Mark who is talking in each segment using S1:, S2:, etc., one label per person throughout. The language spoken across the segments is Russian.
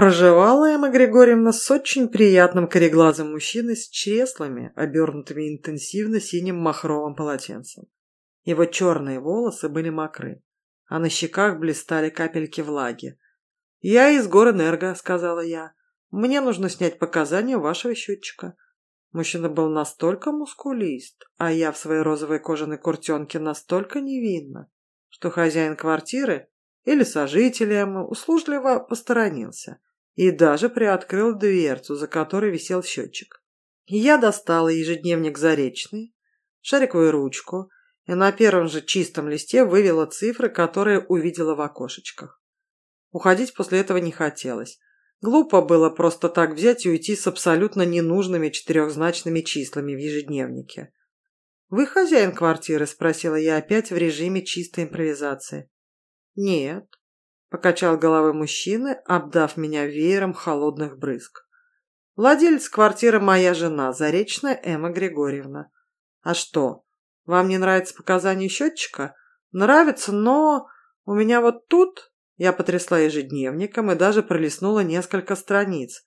S1: Проживала Эмма Григорьевна с очень приятным кореглазым мужчиной с чреслами, обернутыми интенсивно синим махровым полотенцем. Его черные волосы были мокры, а на щеках блистали капельки влаги. «Я из Горэнерго», — сказала я. «Мне нужно снять показания вашего счетчика». Мужчина был настолько мускулист, а я в своей розовой кожаной куртенке настолько невинна, что хозяин квартиры или сожитель Эммы услужливо посторонился и даже приоткрыл дверцу, за которой висел счетчик. Я достала ежедневник «Заречный», шариковую ручку и на первом же чистом листе вывела цифры, которые увидела в окошечках. Уходить после этого не хотелось. Глупо было просто так взять и уйти с абсолютно ненужными четырехзначными числами в ежедневнике. «Вы хозяин квартиры?» – спросила я опять в режиме чистой импровизации. «Нет», Покачал головой мужчины, обдав меня веером холодных брызг. Владелец квартиры моя жена, Заречная Эмма Григорьевна. А что, вам не нравится показание счетчика? Нравится, но у меня вот тут... Я потрясла ежедневником и даже пролистнула несколько страниц.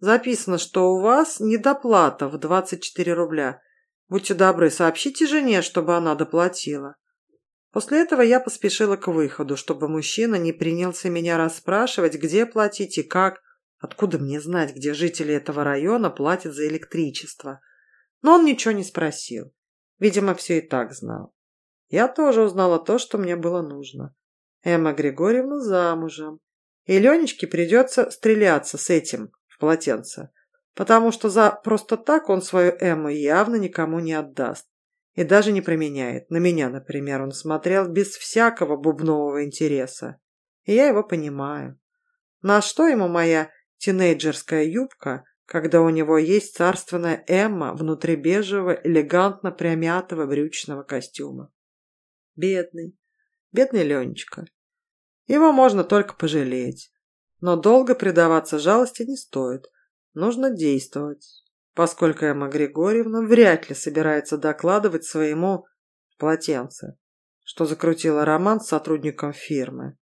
S1: Записано, что у вас недоплата в 24 рубля. Будьте добры, сообщите жене, чтобы она доплатила. После этого я поспешила к выходу, чтобы мужчина не принялся меня расспрашивать, где платить и как. Откуда мне знать, где жители этого района платят за электричество? Но он ничего не спросил. Видимо, все и так знал. Я тоже узнала то, что мне было нужно. Эмма Григорьевна замужем. И Ленечке придется стреляться с этим в полотенце, потому что за просто так он свою Эмму явно никому не отдаст. И даже не променяет. На меня, например, он смотрел без всякого бубнового интереса. И я его понимаю. На что ему моя тинейджерская юбка, когда у него есть царственная Эмма внутри бежевого, элегантно примятого брючного костюма? Бедный, бедный Ленечка. Его можно только пожалеть. Но долго предаваться жалости не стоит. Нужно действовать поскольку Эмма Григорьевна вряд ли собирается докладывать своему полотенце, что закрутила роман с сотрудником фирмы.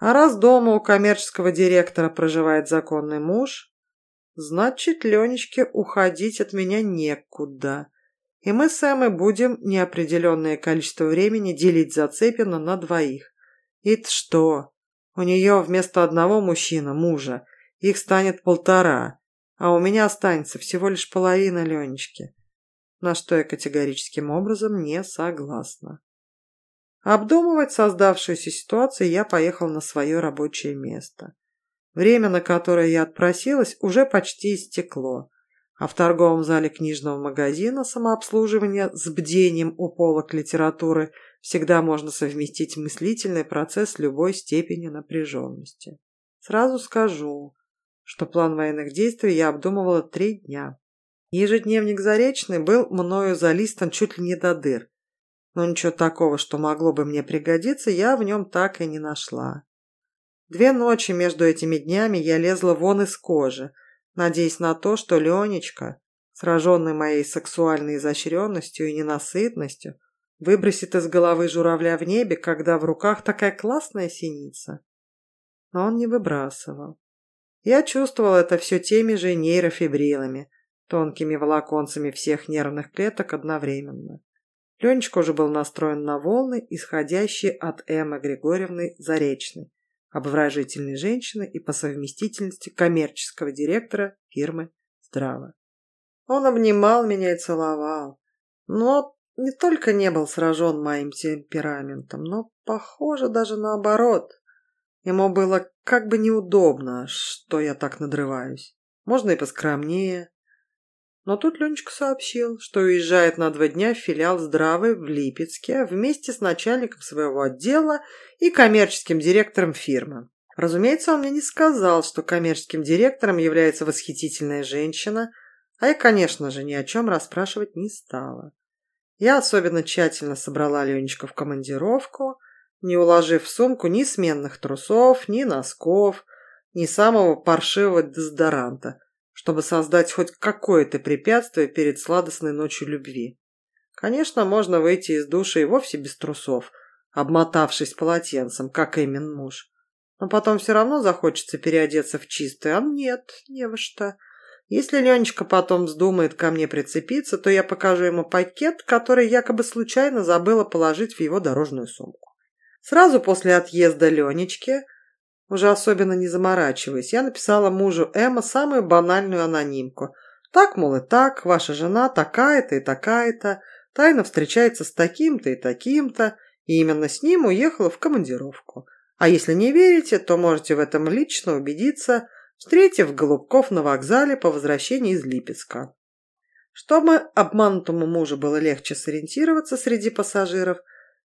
S1: А раз дома у коммерческого директора проживает законный муж, значит, Ленечке уходить от меня некуда. И мы с Эммой будем неопределенное количество времени делить Зацепина на двоих. И что? У нее вместо одного мужчина, мужа, их станет полтора а у меня останется всего лишь половина Ленечки, на что я категорическим образом не согласна. Обдумывать создавшуюся ситуацию я поехал на свое рабочее место. Время, на которое я отпросилась, уже почти истекло, а в торговом зале книжного магазина самообслуживания с бдением у полок литературы всегда можно совместить мыслительный процесс любой степени напряженности. Сразу скажу, что план военных действий я обдумывала три дня. Ежедневник Заречный был мною залистан чуть ли не до дыр, но ничего такого, что могло бы мне пригодиться, я в нем так и не нашла. Две ночи между этими днями я лезла вон из кожи, надеясь на то, что Ленечка, сраженный моей сексуальной изощренностью и ненасытностью, выбросит из головы журавля в небе, когда в руках такая классная синица. Но он не выбрасывал. Я чувствовал это все теми же нейрофибрилами, тонкими волоконцами всех нервных клеток одновременно. Ленечка уже был настроен на волны, исходящие от Эммы Григорьевны Заречной, обворожительной женщины и по совместительности коммерческого директора фирмы «Здраво». Он обнимал меня и целовал, но не только не был сражен моим темпераментом, но, похоже, даже наоборот – Ему было как бы неудобно, что я так надрываюсь. Можно и поскромнее. Но тут Ленечка сообщил, что уезжает на два дня в филиал «Здравый» в Липецке вместе с начальником своего отдела и коммерческим директором фирмы. Разумеется, он мне не сказал, что коммерческим директором является восхитительная женщина, а я, конечно же, ни о чем расспрашивать не стала. Я особенно тщательно собрала Ленечка в командировку, не уложив в сумку ни сменных трусов, ни носков, ни самого паршивого дезодоранта, чтобы создать хоть какое-то препятствие перед сладостной ночью любви. Конечно, можно выйти из душа и вовсе без трусов, обмотавшись полотенцем, как Эмин муж. Но потом все равно захочется переодеться в чистое, а нет, не во что. Если Ленечка потом вздумает ко мне прицепиться, то я покажу ему пакет, который якобы случайно забыла положить в его дорожную сумку. Сразу после отъезда Ленечки, уже особенно не заморачиваясь, я написала мужу Эмма самую банальную анонимку. Так, мол, и так, ваша жена такая-то и такая-то, тайно встречается с таким-то и таким-то, и именно с ним уехала в командировку. А если не верите, то можете в этом лично убедиться – встретив Голубков на вокзале по возвращении из Липецка. Чтобы обманутому мужу было легче сориентироваться среди пассажиров,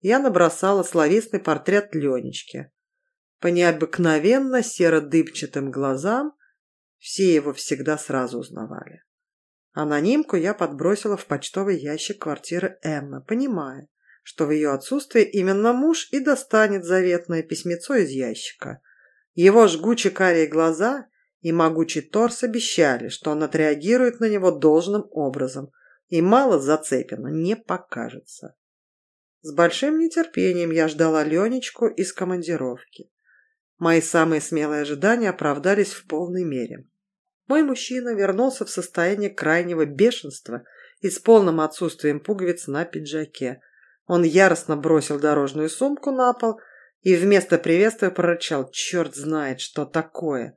S1: я набросала словесный портрет Ленечки. По необыкновенно серо-дыбчатым глазам все его всегда сразу узнавали. Анонимку я подбросила в почтовый ящик квартиры Эммы, понимая, что в ее отсутствие именно муж и достанет заветное письмецо из ящика. Его жгучие карие глаза и могучий торс обещали, что он отреагирует на него должным образом, и мало зацепено не покажется. С большим нетерпением я ждала Ленечку из командировки. Мои самые смелые ожидания оправдались в полной мере. Мой мужчина вернулся в состояние крайнего бешенства и с полным отсутствием пуговиц на пиджаке. Он яростно бросил дорожную сумку на пол и вместо приветствия прорычал «Черт знает, что такое!»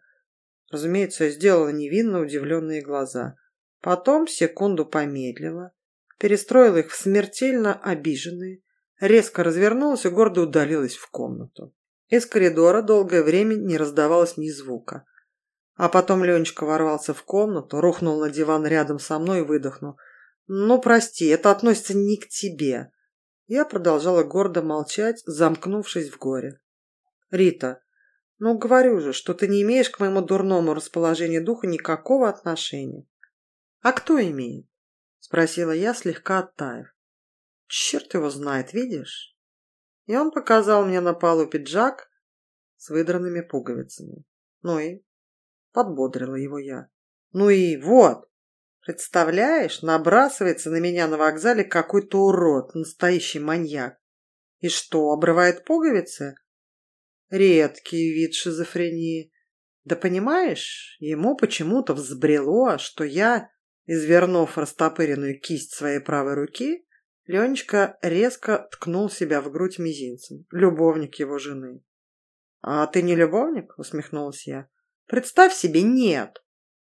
S1: Разумеется, я сделала невинно удивленные глаза. Потом секунду помедлила, перестроила их в смертельно обиженные, резко развернулась и гордо удалилась в комнату. Из коридора долгое время не раздавалось ни звука. А потом Ленечка ворвался в комнату, рухнул на диван рядом со мной и выдохнул. «Ну, прости, это относится не к тебе». Я продолжала гордо молчать, замкнувшись в горе. «Рита, ну, говорю же, что ты не имеешь к моему дурному расположению духа никакого отношения. А кто имеет? Спросила я, слегка оттаив. Черт его знает, видишь? И он показал мне на полу пиджак с выдранными пуговицами. Ну и? Подбодрила его я. Ну и вот! Представляешь, набрасывается на меня на вокзале какой-то урод, настоящий маньяк. И что, обрывает пуговицы? Редкий вид шизофрении. Да понимаешь, ему почему-то взбрело, что я, извернув растопыренную кисть своей правой руки, Ленечка резко ткнул себя в грудь мизинцем. Любовник его жены. «А ты не любовник?» — усмехнулась я. «Представь себе, нет!»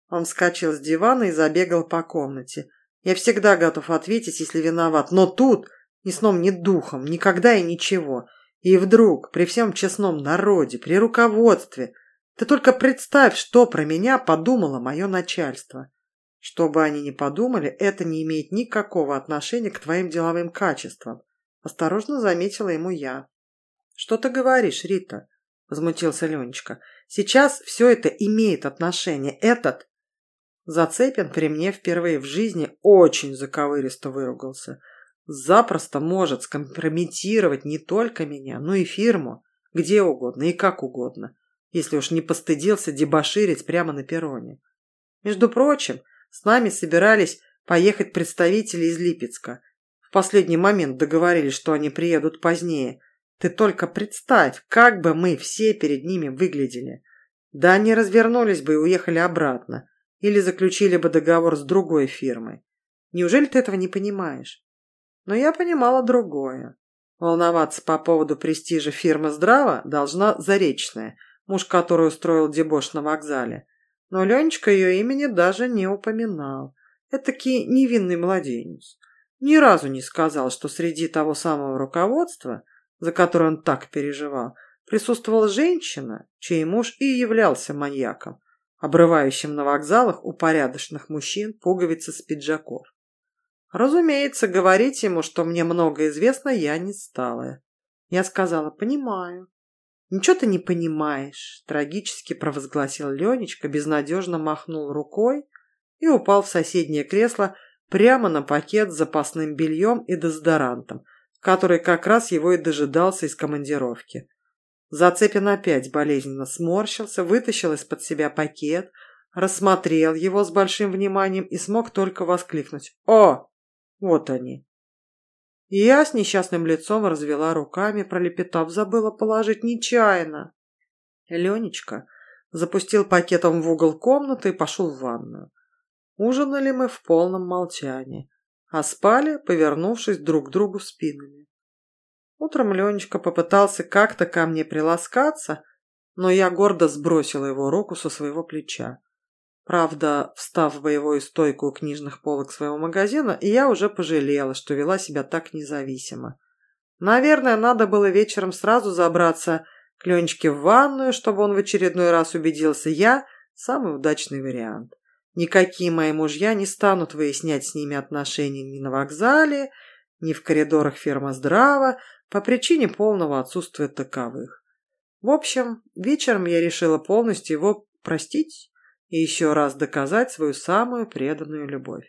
S1: Он вскочил с дивана и забегал по комнате. Я всегда готов ответить, если виноват, но тут ни сном, ни духом, никогда и ничего. И вдруг, при всем честном народе, при руководстве, ты только представь, что про меня подумало мое начальство. Что бы они ни подумали, это не имеет никакого отношения к твоим деловым качествам. Осторожно заметила ему я. Что ты говоришь, Рита? Возмутился Ленечка. Сейчас все это имеет отношение. Этот Зацепин при мне впервые в жизни очень заковыристо выругался запросто может скомпрометировать не только меня, но и фирму, где угодно и как угодно, если уж не постыдился дебоширить прямо на перроне. Между прочим, с нами собирались поехать представители из Липецка. В последний момент договорились, что они приедут позднее. Ты только представь, как бы мы все перед ними выглядели. Да они развернулись бы и уехали обратно. Или заключили бы договор с другой фирмой. Неужели ты этого не понимаешь? Но я понимала другое. Волноваться по поводу престижа фирмы «Здраво» должна Заречная, муж которой устроил дебош на вокзале. Но Ленечка ее имени даже не упоминал. Этакий невинный младенец. Ни разу не сказал, что среди того самого руководства, за которое он так переживал, присутствовала женщина, чей муж и являлся маньяком, обрывающим на вокзалах у порядочных мужчин пуговицы с пиджаков. Разумеется, говорить ему, что мне много известно, я не стала. Я сказала, понимаю. Ничего ты не понимаешь, трагически провозгласил Ленечка, безнадежно махнул рукой и упал в соседнее кресло прямо на пакет с запасным бельем и дезодорантом, который как раз его и дожидался из командировки. Зацепин опять болезненно сморщился, вытащил из-под себя пакет, рассмотрел его с большим вниманием и смог только воскликнуть «О, вот они. Я с несчастным лицом развела руками, пролепетав, забыла положить нечаянно. Ленечка запустил пакетом в угол комнаты и пошел в ванную. Ужинали мы в полном молчании, а спали, повернувшись друг к другу спинами. Утром Ленечка попытался как-то ко мне приласкаться, но я гордо сбросила его руку со своего плеча. Правда, встав в боевую стойку у книжных полок своего магазина, я уже пожалела, что вела себя так независимо. Наверное, надо было вечером сразу забраться к Ленечке в ванную, чтобы он в очередной раз убедился, я – самый удачный вариант. Никакие мои мужья не станут выяснять с ними отношения ни на вокзале, ни в коридорах фермы Здрава по причине полного отсутствия таковых. В общем, вечером я решила полностью его простить и еще раз доказать свою самую преданную любовь.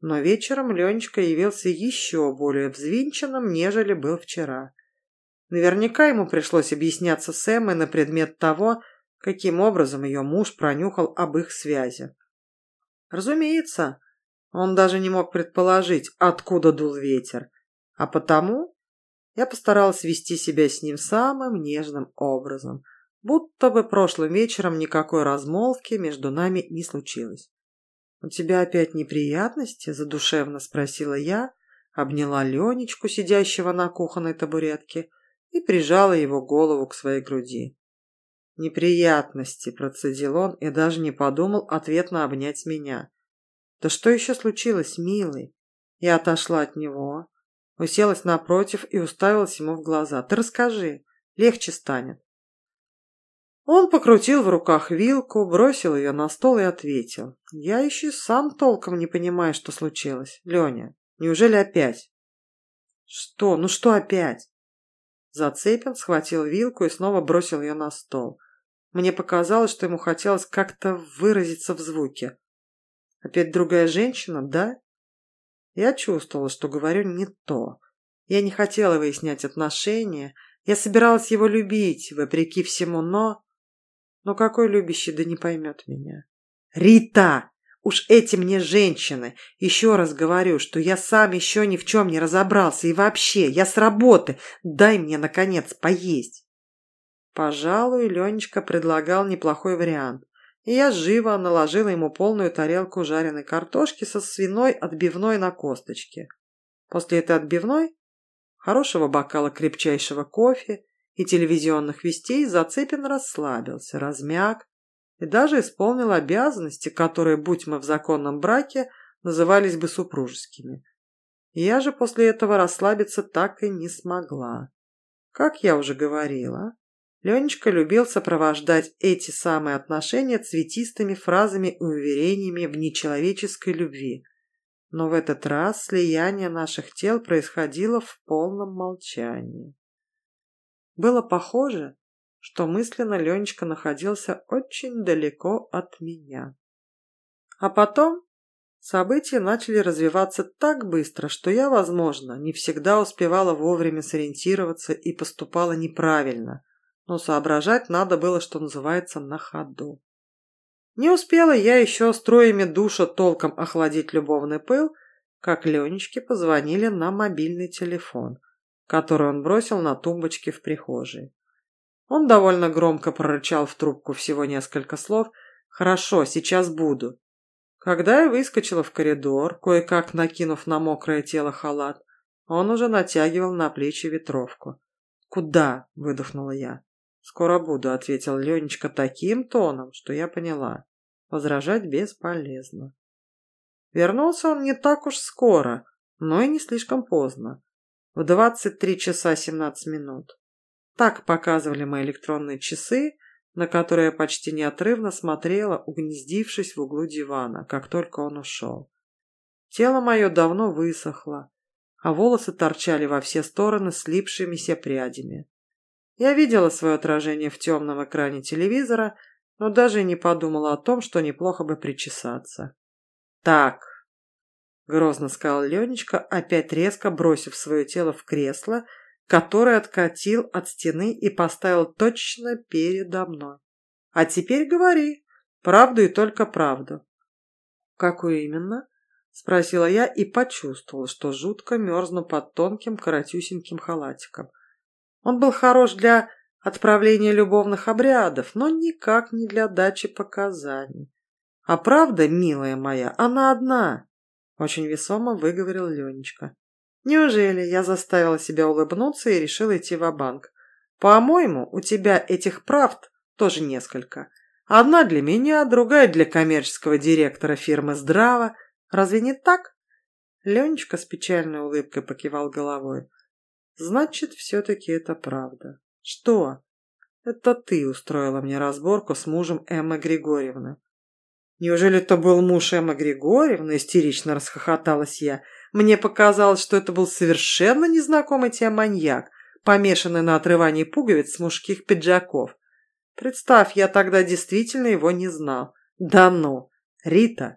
S1: Но вечером Ленечка явился еще более взвинченным, нежели был вчера. Наверняка ему пришлось объясняться с Эммой на предмет того, каким образом ее муж пронюхал об их связи. Разумеется, он даже не мог предположить, откуда дул ветер, а потому я постаралась вести себя с ним самым нежным образом, будто бы прошлым вечером никакой размолвки между нами не случилось. «У тебя опять неприятности?» – задушевно спросила я, обняла Ленечку, сидящего на кухонной табуретке, и прижала его голову к своей груди. «Неприятности», – процедил он и даже не подумал ответно обнять меня. «Да что еще случилось, милый?» Я отошла от него, уселась напротив и уставилась ему в глаза. «Ты расскажи, легче станет». Он покрутил в руках вилку, бросил ее на стол и ответил. «Я еще сам толком не понимаю, что случилось. Леня, неужели опять?» «Что? Ну что опять?» Зацепин схватил вилку и снова бросил ее на стол. Мне показалось, что ему хотелось как-то выразиться в звуке. «Опять другая женщина, да?» Я чувствовала, что говорю не то. Я не хотела выяснять отношения. Я собиралась его любить, вопреки всему, но... Но какой любящий да не поймет меня? «Рита!» Уж эти мне женщины. Еще раз говорю, что я сам еще ни в чем не разобрался. И вообще, я с работы. Дай мне, наконец, поесть. Пожалуй, Ленечка предлагал неплохой вариант. И я живо наложила ему полную тарелку жареной картошки со свиной отбивной на косточке. После этой отбивной, хорошего бокала крепчайшего кофе и телевизионных вестей Зацепин расслабился, размяк, и даже исполнил обязанности, которые, будь мы в законном браке, назывались бы супружескими. Я же после этого расслабиться так и не смогла. Как я уже говорила, Ленечка любил сопровождать эти самые отношения цветистыми фразами и уверениями в нечеловеческой любви. Но в этот раз слияние наших тел происходило в полном молчании. Было похоже, что мысленно Ленечка находился очень далеко от меня. А потом события начали развиваться так быстро, что я, возможно, не всегда успевала вовремя сориентироваться и поступала неправильно, но соображать надо было, что называется, на ходу. Не успела я еще строями душа толком охладить любовный пыл, как Ленечке позвонили на мобильный телефон, который он бросил на тумбочке в прихожей. Он довольно громко прорычал в трубку всего несколько слов «Хорошо, сейчас буду». Когда я выскочила в коридор, кое-как накинув на мокрое тело халат, он уже натягивал на плечи ветровку. «Куда?» – выдохнула я. «Скоро буду», – ответил Ленечка таким тоном, что я поняла. Возражать бесполезно. Вернулся он не так уж скоро, но и не слишком поздно. В двадцать три часа семнадцать минут. Так показывали мои электронные часы, на которые я почти неотрывно смотрела, угнездившись в углу дивана, как только он ушел. Тело мое давно высохло, а волосы торчали во все стороны слипшимися прядями. Я видела свое отражение в темном экране телевизора, но даже не подумала о том, что неплохо бы причесаться. «Так», — грозно сказал Ленечка, опять резко бросив свое тело в кресло — который откатил от стены и поставил точно передо мной. «А теперь говори, правду и только правду». «Какую именно?» – спросила я и почувствовала, что жутко мерзну под тонким коротюсеньким халатиком. Он был хорош для отправления любовных обрядов, но никак не для дачи показаний. А правда, милая моя, она одна, очень весомо выговорил Ленечка. Неужели я заставила себя улыбнуться и решила идти в банк По-моему, у тебя этих правд тоже несколько. Одна для меня, другая для коммерческого директора фирмы «Здраво». Разве не так? Ленечка с печальной улыбкой покивал головой. Значит, все-таки это правда. Что? Это ты устроила мне разборку с мужем Эммы Григорьевны. Неужели это был муж Эммы Григорьевны? Истерично расхохоталась я. Мне показалось, что это был совершенно незнакомый тебе маньяк, помешанный на отрывании пуговиц с мужских пиджаков. Представь, я тогда действительно его не знал. Да ну! Рита,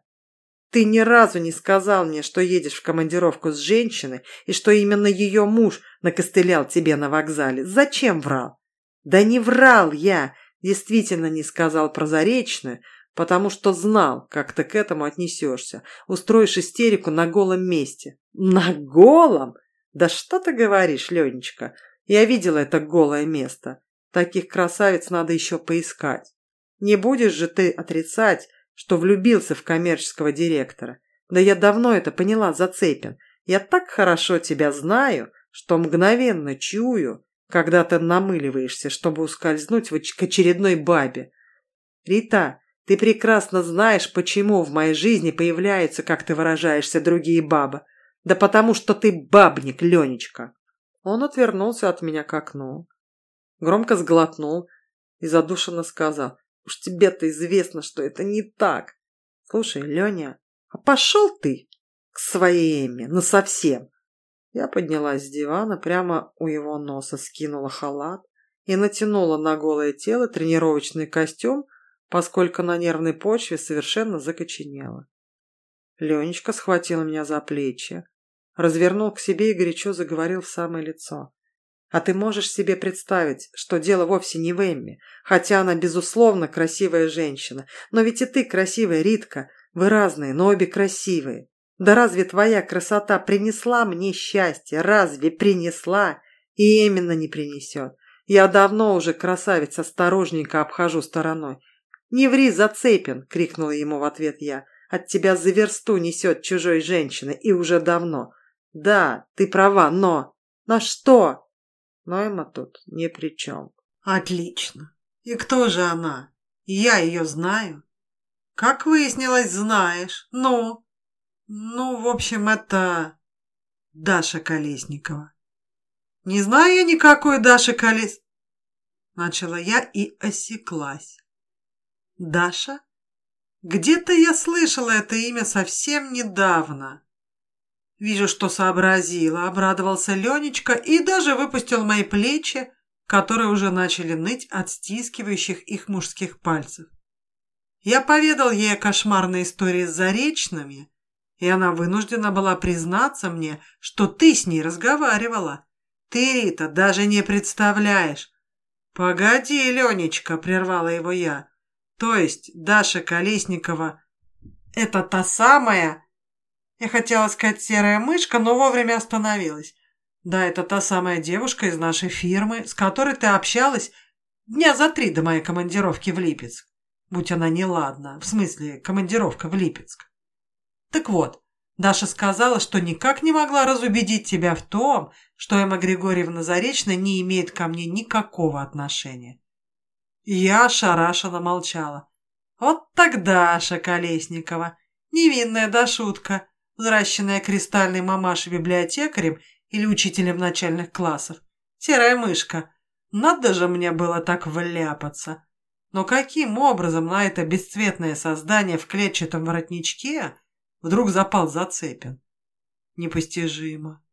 S1: ты ни разу не сказал мне, что едешь в командировку с женщиной и что именно ее муж накостылял тебе на вокзале. Зачем врал? Да не врал я, действительно не сказал про потому что знал, как ты к этому отнесешься. Устроишь истерику на голом месте. На голом? Да что ты говоришь, Ленечка? Я видела это голое место. Таких красавиц надо еще поискать. Не будешь же ты отрицать, что влюбился в коммерческого директора. Да я давно это поняла, Зацепин. Я так хорошо тебя знаю, что мгновенно чую, когда ты намыливаешься, чтобы ускользнуть к очередной бабе. Рита, ты прекрасно знаешь, почему в моей жизни появляются, как ты выражаешься, другие бабы. Да потому что ты бабник, Ленечка. Он отвернулся от меня к окну, громко сглотнул и задушенно сказал, уж тебе-то известно, что это не так. Слушай, Леня, а пошел ты к своей Эмме, ну совсем. Я поднялась с дивана, прямо у его носа скинула халат и натянула на голое тело тренировочный костюм, поскольку на нервной почве совершенно закоченела. Ленечка схватил меня за плечи, развернул к себе и горячо заговорил в самое лицо. «А ты можешь себе представить, что дело вовсе не в Эмме, хотя она, безусловно, красивая женщина. Но ведь и ты красивая, Ритка. Вы разные, но обе красивые. Да разве твоя красота принесла мне счастье? Разве принесла? И именно не принесет. Я давно уже красавица осторожненько обхожу стороной. «Не ври, Зацепин!» — крикнула ему в ответ я. «От тебя за версту несет чужой женщины, и уже давно. Да, ты права, но... Но что?» Но Эмма тут ни при чем.
S2: «Отлично. И кто же она? Я ее знаю?» «Как выяснилось, знаешь. Ну?» «Ну, в общем, это... Даша Колесникова». «Не знаю я никакой Даши Колес...» Начала я и осеклась. Даша? Где-то я слышала это имя совсем недавно. Вижу, что сообразила, обрадовался Ленечка и даже выпустил мои плечи, которые уже начали ныть от стискивающих их мужских пальцев. Я поведал ей о кошмарной истории с Заречными, и она вынуждена была признаться мне, что ты с ней разговаривала. Ты, Рита, даже не представляешь. «Погоди, Ленечка», — прервала его я, то есть Даша Колесникова – это та самая... Я хотела сказать серая мышка, но вовремя остановилась. Да, это та самая девушка из нашей фирмы, с которой ты общалась дня за три до моей командировки в Липецк. Будь она неладна, в смысле, командировка в Липецк. Так вот, Даша сказала, что никак не могла разубедить тебя в том, что Эмма Григорьевна Заречная не имеет ко мне никакого отношения. Я ошарашенно молчала. Вот тогда Колесникова, невинная да шутка, взращенная кристальной мамашей-библиотекарем или учителем начальных классов. Серая мышка. Надо же мне было так вляпаться. Но каким образом на это бесцветное создание в клетчатом воротничке вдруг запал Зацепин? Непостижимо.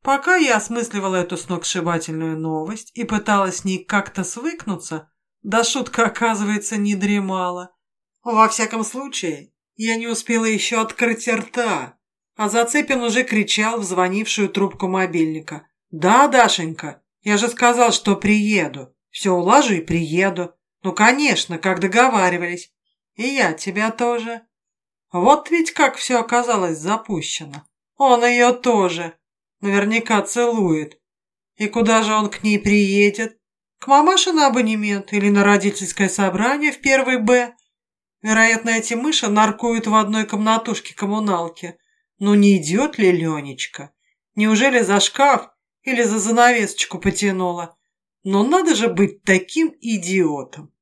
S2: Пока я осмысливала эту сногсшибательную новость и пыталась с ней как-то свыкнуться, да шутка, оказывается, не дремала. Во всяком случае, я не успела еще открыть рта, а Зацепин уже кричал в звонившую трубку мобильника. «Да, Дашенька, я же сказал, что приеду. Все улажу и приеду. Ну, конечно, как договаривались. И я тебя тоже». Вот ведь как все оказалось запущено. Он ее тоже. Наверняка целует. И куда же он к ней приедет? К мамаше на абонемент или на родительское собрание в первый Б. Вероятно, эти мыши наркуют в одной комнатушке коммуналки. Ну не идет ли Ленечка? Неужели за шкаф или за занавесочку потянула? Но надо же быть таким идиотом.